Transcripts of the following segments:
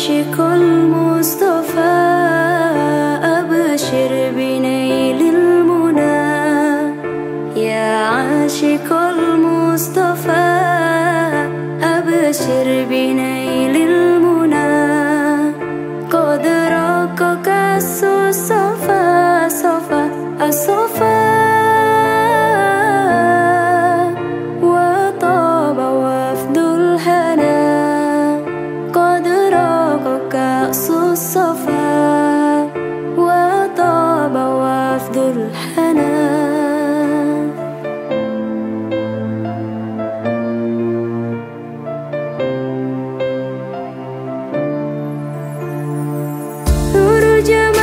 عاشق المصطفى أبشر بنيل المنى. يا عاشق المصطفى أبشر بنيل المنى. قد راقك sederhana Seluruh jemaah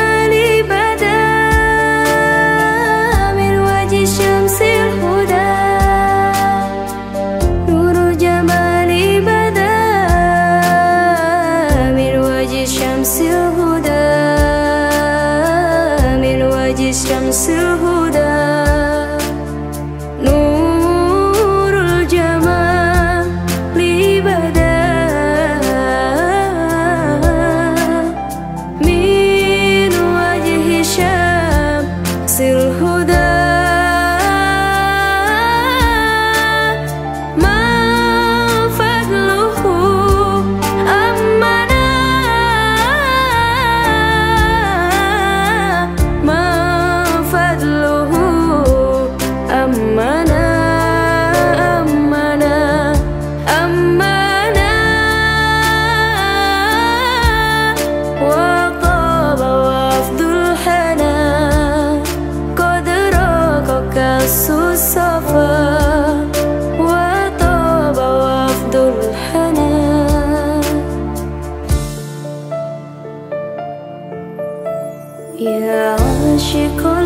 優しく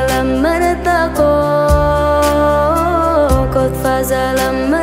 فزل من اتقى قد فزل من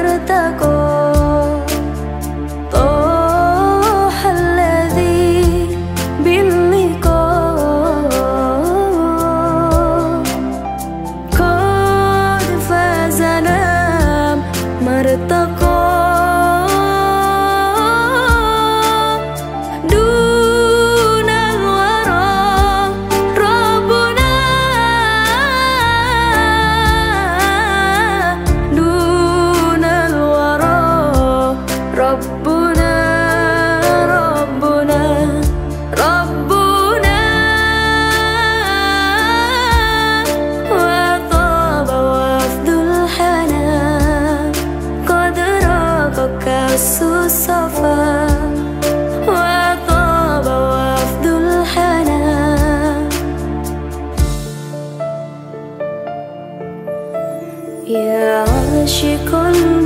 con